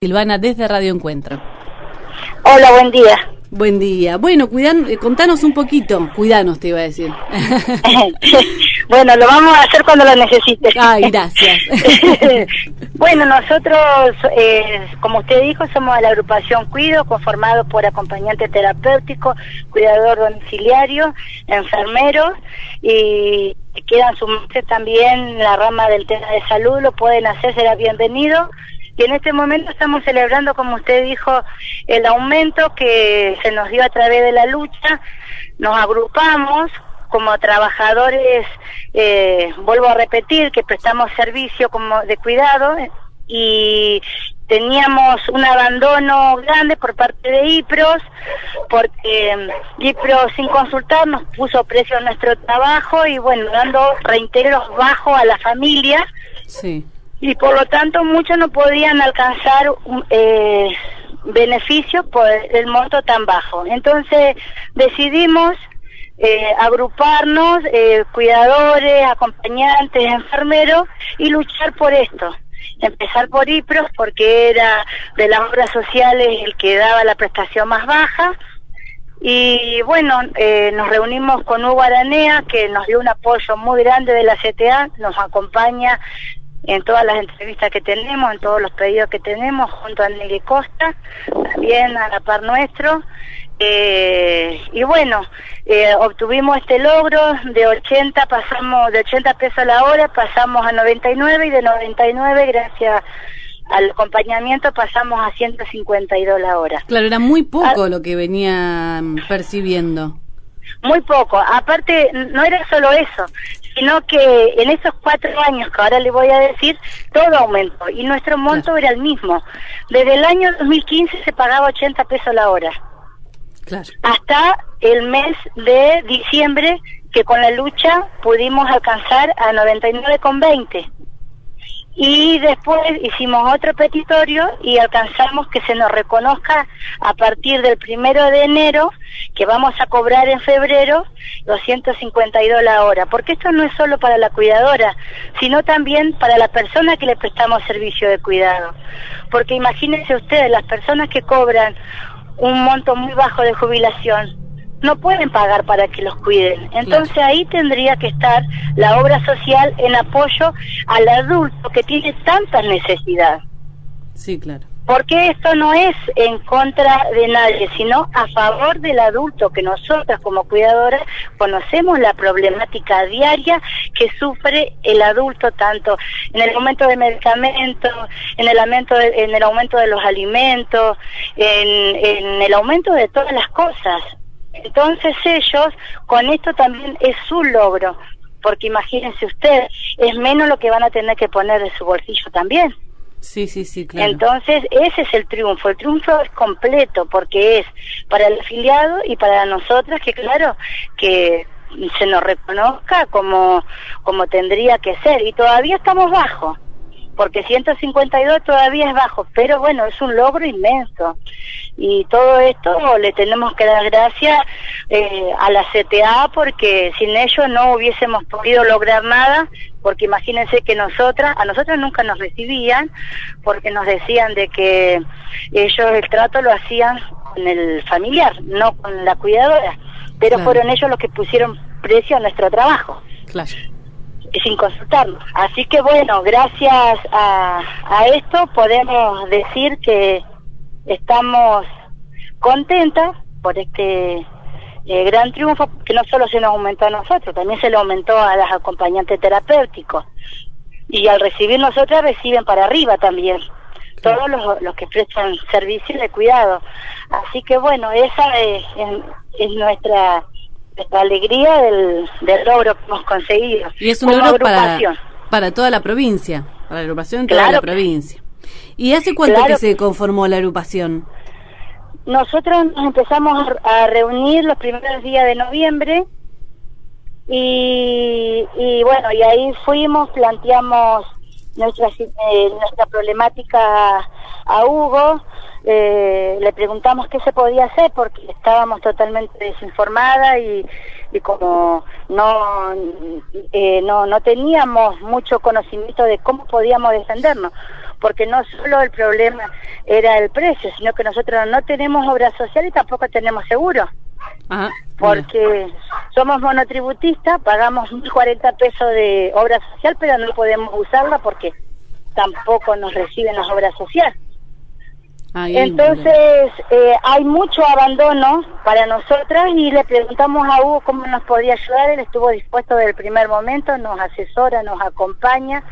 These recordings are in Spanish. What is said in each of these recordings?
Silvana desde Radio Encuentro. Hola, buen día. Buen día. Bueno, cuidan, eh, contanos un poquito. Cuidanos, te iba a decir. bueno, lo vamos a hacer cuando lo necesites. Ay, gracias. bueno, nosotros, eh, como usted dijo, somos de la agrupación Cuido, conformado por acompañante terapéutico, cuidador domiciliario, enfermeros y quieran sumarse también en la rama del tema de salud, lo pueden hacer, será bienvenido y en este momento estamos celebrando, como usted dijo, el aumento que se nos dio a través de la lucha. Nos agrupamos como trabajadores, eh, vuelvo a repetir, que prestamos servicio como de cuidado y teníamos un abandono grande por parte de IPROS, porque mm, IPROS sin consultar nos puso precio a nuestro trabajo y bueno, dando reintegros bajos a la familia. Sí y por lo tanto muchos no podían alcanzar eh, beneficios por el monto tan bajo. Entonces decidimos eh, agruparnos, eh, cuidadores, acompañantes, enfermeros y luchar por esto. Empezar por IPROS porque era de las obras sociales el que daba la prestación más baja. Y bueno, eh, nos reunimos con Hugo Aranea, que nos dio un apoyo muy grande de la CTA, nos acompaña en todas las entrevistas que tenemos, en todos los pedidos que tenemos, junto a Nelly Costa, también a la par nuestro. Eh, y bueno, eh, obtuvimos este logro, de 80 pasamos, de 80 pesos a la hora pasamos a 99 y de 99 gracias al acompañamiento pasamos a 152 la hora. Claro, era muy poco ah. lo que venían percibiendo. Muy poco. Aparte, no era solo eso, sino que en esos cuatro años que ahora le voy a decir, todo aumentó y nuestro monto era el mismo. Desde el año 2015 se pagaba 80 pesos la hora. Hasta el mes de diciembre que con la lucha pudimos alcanzar a 99,20 y después hicimos otro petitorio y alcanzamos que se nos reconozca a partir del primero de enero que vamos a cobrar en febrero 252 la hora, porque esto no es solo para la cuidadora, sino también para la persona que le prestamos servicio de cuidado. Porque imagínense ustedes, las personas que cobran un monto muy bajo de jubilación, no pueden pagar para que los cuiden. Entonces ahí tendría que estar la obra social en apoyo al adulto que tiene tanta necesidad. Sí, claro. Porque esto no es en contra de nadie, sino a favor del adulto, que nosotras como cuidadoras conocemos la problemática diaria que sufre el adulto, tanto en el aumento de medicamentos, en el aumento de, en el aumento de los alimentos, en, en el aumento de todas las cosas. Entonces ellos, con esto también es su logro, porque imagínense usted, es menos lo que van a tener que poner de su bolsillo también. Sí, sí, sí, claro. Entonces, ese es el triunfo. El triunfo es completo porque es para el afiliado y para nosotras que, claro, que se nos reconozca como, como tendría que ser. Y todavía estamos bajo porque 152 todavía es bajo, pero bueno, es un logro inmenso. Y todo esto le tenemos que dar gracias eh, a la CTA porque sin ellos no hubiésemos podido lograr nada, porque imagínense que nosotras, a nosotros nunca nos recibían, porque nos decían de que ellos el trato lo hacían con el familiar, no con la cuidadora, pero fueron ellos los que pusieron precio a nuestro trabajo. Claro sin consultarnos. Así que bueno, gracias a, a esto podemos decir que estamos contentas por este eh, gran triunfo, que no solo se nos aumentó a nosotros, también se le aumentó a las acompañantes terapéuticos. Y al recibir nosotras reciben para arriba también, todos los, los que prestan servicios de cuidado. Así que bueno, esa es, es nuestra la alegría del, logro que hemos conseguido. Y es un logro para, para toda la provincia, para la agrupación de toda la provincia. ¿Y hace cuánto que se conformó la agrupación? Nosotros nos empezamos a reunir los primeros días de noviembre y, y bueno, y ahí fuimos, planteamos nuestra, eh, nuestra problemática a Hugo, eh, le preguntamos qué se podía hacer porque estábamos totalmente desinformadas y, y como no, eh, no, no teníamos mucho conocimiento de cómo podíamos defendernos. porque no solo el problema era el precio, sino que nosotros no tenemos obra social y tampoco tenemos seguro. porque somos monotributistas, pagamos 1.040 pesos de obra social, pero no podemos usarla porque tampoco nos reciben las obras sociales. Entonces, eh, hay mucho abandono para nosotras y le preguntamos a Hugo cómo nos podía ayudar. Él estuvo dispuesto desde el primer momento, nos asesora, nos acompaña.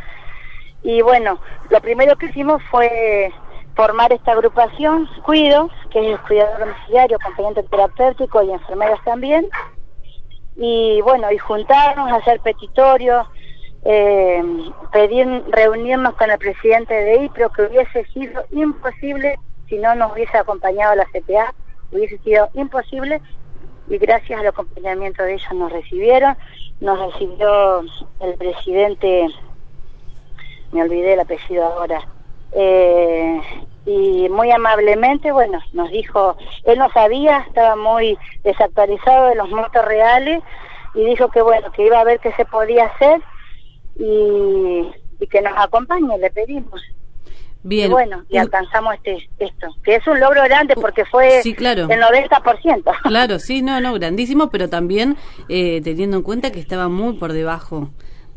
Y bueno, lo primero que hicimos fue formar esta agrupación, Cuido, que es el cuidador domiciliario, acompañante terapéutico y enfermeras también. Y bueno, y juntarnos, hacer petitorios, eh, pedir reunirnos con el presidente de IPRO, que hubiese sido imposible si no nos hubiese acompañado la CPA, hubiese sido imposible y gracias al acompañamiento de ellos nos recibieron, nos recibió el presidente, me olvidé el apellido ahora, eh, y muy amablemente, bueno, nos dijo, él no sabía, estaba muy desactualizado de los montos reales y dijo que bueno, que iba a ver qué se podía hacer y, y que nos acompañe, le pedimos. Bien. Y bueno, y alcanzamos este esto, que es un logro grande porque fue sí, claro. el 90%. Claro, sí, no, no, grandísimo, pero también eh, teniendo en cuenta que estaba muy por debajo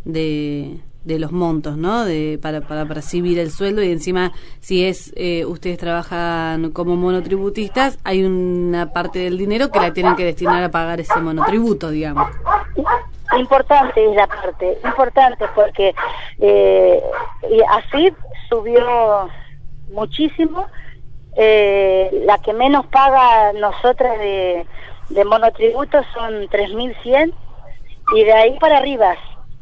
de, de los montos, ¿no? De, para, para percibir el sueldo y encima si es eh, ustedes trabajan como monotributistas, hay una parte del dinero que la tienen que destinar a pagar ese monotributo, digamos. Importante es la parte, importante porque eh, y así subió muchísimo. Eh, la que menos paga nosotras de, de monotributo son 3.100 y de ahí para arriba,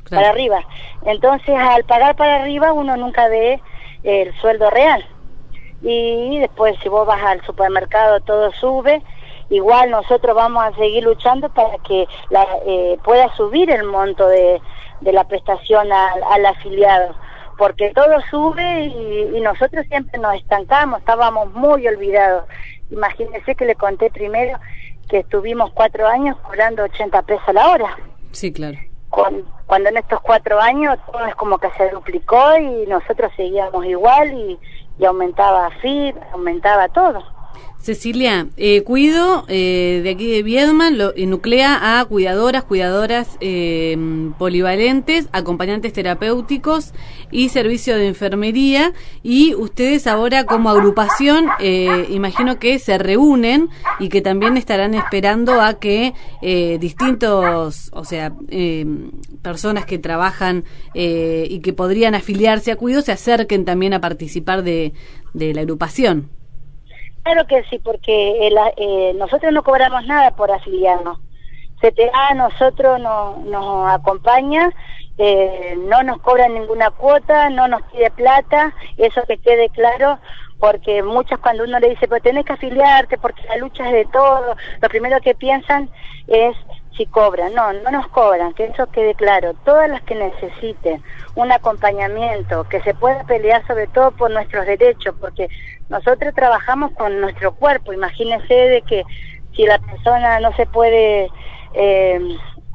para arriba. Entonces, al pagar para arriba uno nunca ve el sueldo real. Y después si vos vas al supermercado todo sube igual nosotros vamos a seguir luchando para que la, eh, pueda subir el monto de, de la prestación al, afiliado, porque todo sube y, nosotros siempre nos estancamos, estábamos muy olvidados. Imagínense que le conté primero que estuvimos cuatro años cobrando 80 pesos a la hora. Sí, claro. cuando en estos cuatro años todo es como que se duplicó y nosotros seguíamos igual y, y aumentaba FIP, aumentaba todo. Cecilia, eh, Cuido, eh, de aquí de Viedman, lo, nuclea a cuidadoras, cuidadoras eh, polivalentes, acompañantes terapéuticos y servicio de enfermería. Y ustedes ahora como agrupación, imagino que se reúnen y que también estarán esperando a que distintos, o sea, personas que trabajan y que podrían afiliarse a Cuido se acerquen también a participar de la agrupación. Claro que sí, porque eh, nosotros no cobramos nada por afiliarnos. CTA a nosotros nos acompaña, eh, no nos cobra ninguna cuota, no nos pide plata, eso que quede claro, porque muchas cuando uno le dice, pues tenés que afiliarte porque la lucha es de todo, lo primero que piensan es si cobran. No, no nos cobran, que eso quede claro. Todas las que necesiten un acompañamiento, que se pueda pelear sobre todo por nuestros derechos, porque nosotros trabajamos con nuestro cuerpo. Imagínense de que si la persona no se puede eh,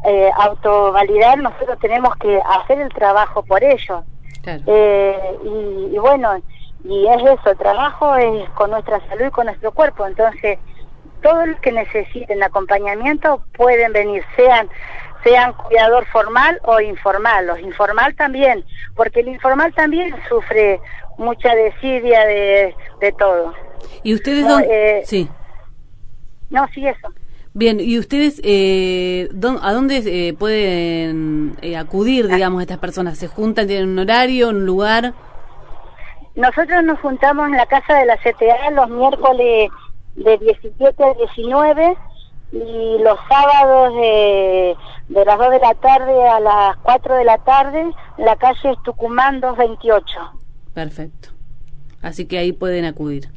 eh, autovalidar, nosotros tenemos que hacer el trabajo por ello. Eh, y, y bueno, y es eso, el trabajo es con nuestra salud y con nuestro cuerpo. Entonces, todos los que necesiten acompañamiento pueden venir, sean sean cuidador formal o informal, los informal también, porque el informal también sufre mucha desidia de, de todo. ¿Y ustedes dónde? Eh, sí. No, sí, eso. Bien, ¿y ustedes eh, a dónde eh, pueden eh, acudir, digamos, estas personas? ¿Se juntan, tienen un horario, un lugar? Nosotros nos juntamos en la casa de la CTA los miércoles de 17 a 19 y los sábados de, de las 2 de la tarde a las 4 de la tarde la calle es Tucumán 228. Perfecto. Así que ahí pueden acudir.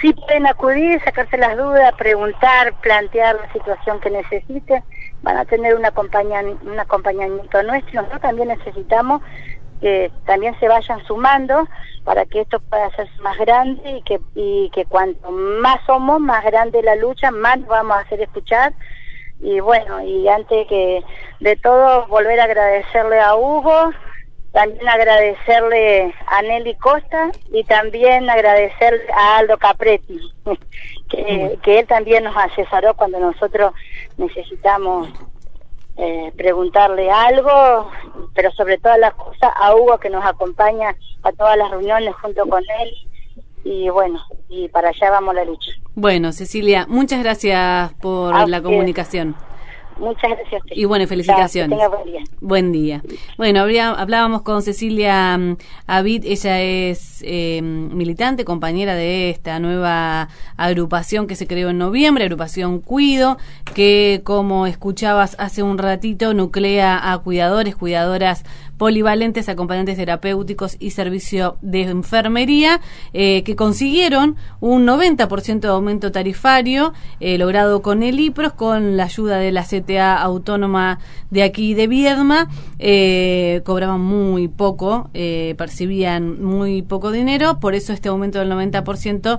Sí, pueden acudir, sacarse las dudas, preguntar, plantear la situación que necesiten. Van a tener un, un acompañamiento nuestro. Nosotros también necesitamos que también se vayan sumando para que esto pueda ser más grande y que, y que cuanto más somos, más grande la lucha, más vamos a hacer escuchar. Y bueno, y antes que de todo, volver a agradecerle a Hugo también agradecerle a Nelly Costa y también agradecerle a Aldo Capretti, que, que él también nos asesoró cuando nosotros necesitamos eh, preguntarle algo, pero sobre todas las cosas a Hugo que nos acompaña a todas las reuniones junto con él y bueno, y para allá vamos la lucha. Bueno, Cecilia, muchas gracias por la comunicación. Muchas gracias. Y bueno, felicitaciones. buen, día. Bueno, hablábamos con Cecilia mm, Avid, ella es eh, militante, compañera de esta nueva agrupación que se creó en noviembre, agrupación Cuido, que como escuchabas hace un ratito, nuclea a cuidadores, cuidadoras polivalentes, acompañantes terapéuticos y servicio de enfermería, eh, que consiguieron un 90% de aumento tarifario eh, logrado con el IPROS, con la ayuda de la CTA autónoma de aquí de Viedma. Eh, cobraban muy poco, percibían muy poco dinero, por eso este aumento del 90%.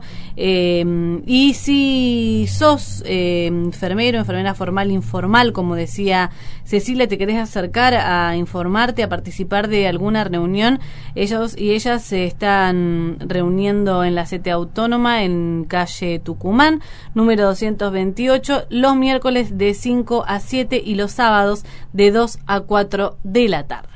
y si sos enfermero, enfermera formal, informal, como decía Cecilia, te querés acercar a informarte, a participar de alguna reunión. Ellos y ellas se están reuniendo en la sede autónoma en calle Tucumán, número 228, los miércoles de 5 a 7 y los sábados de 2 a 4 de la tarde.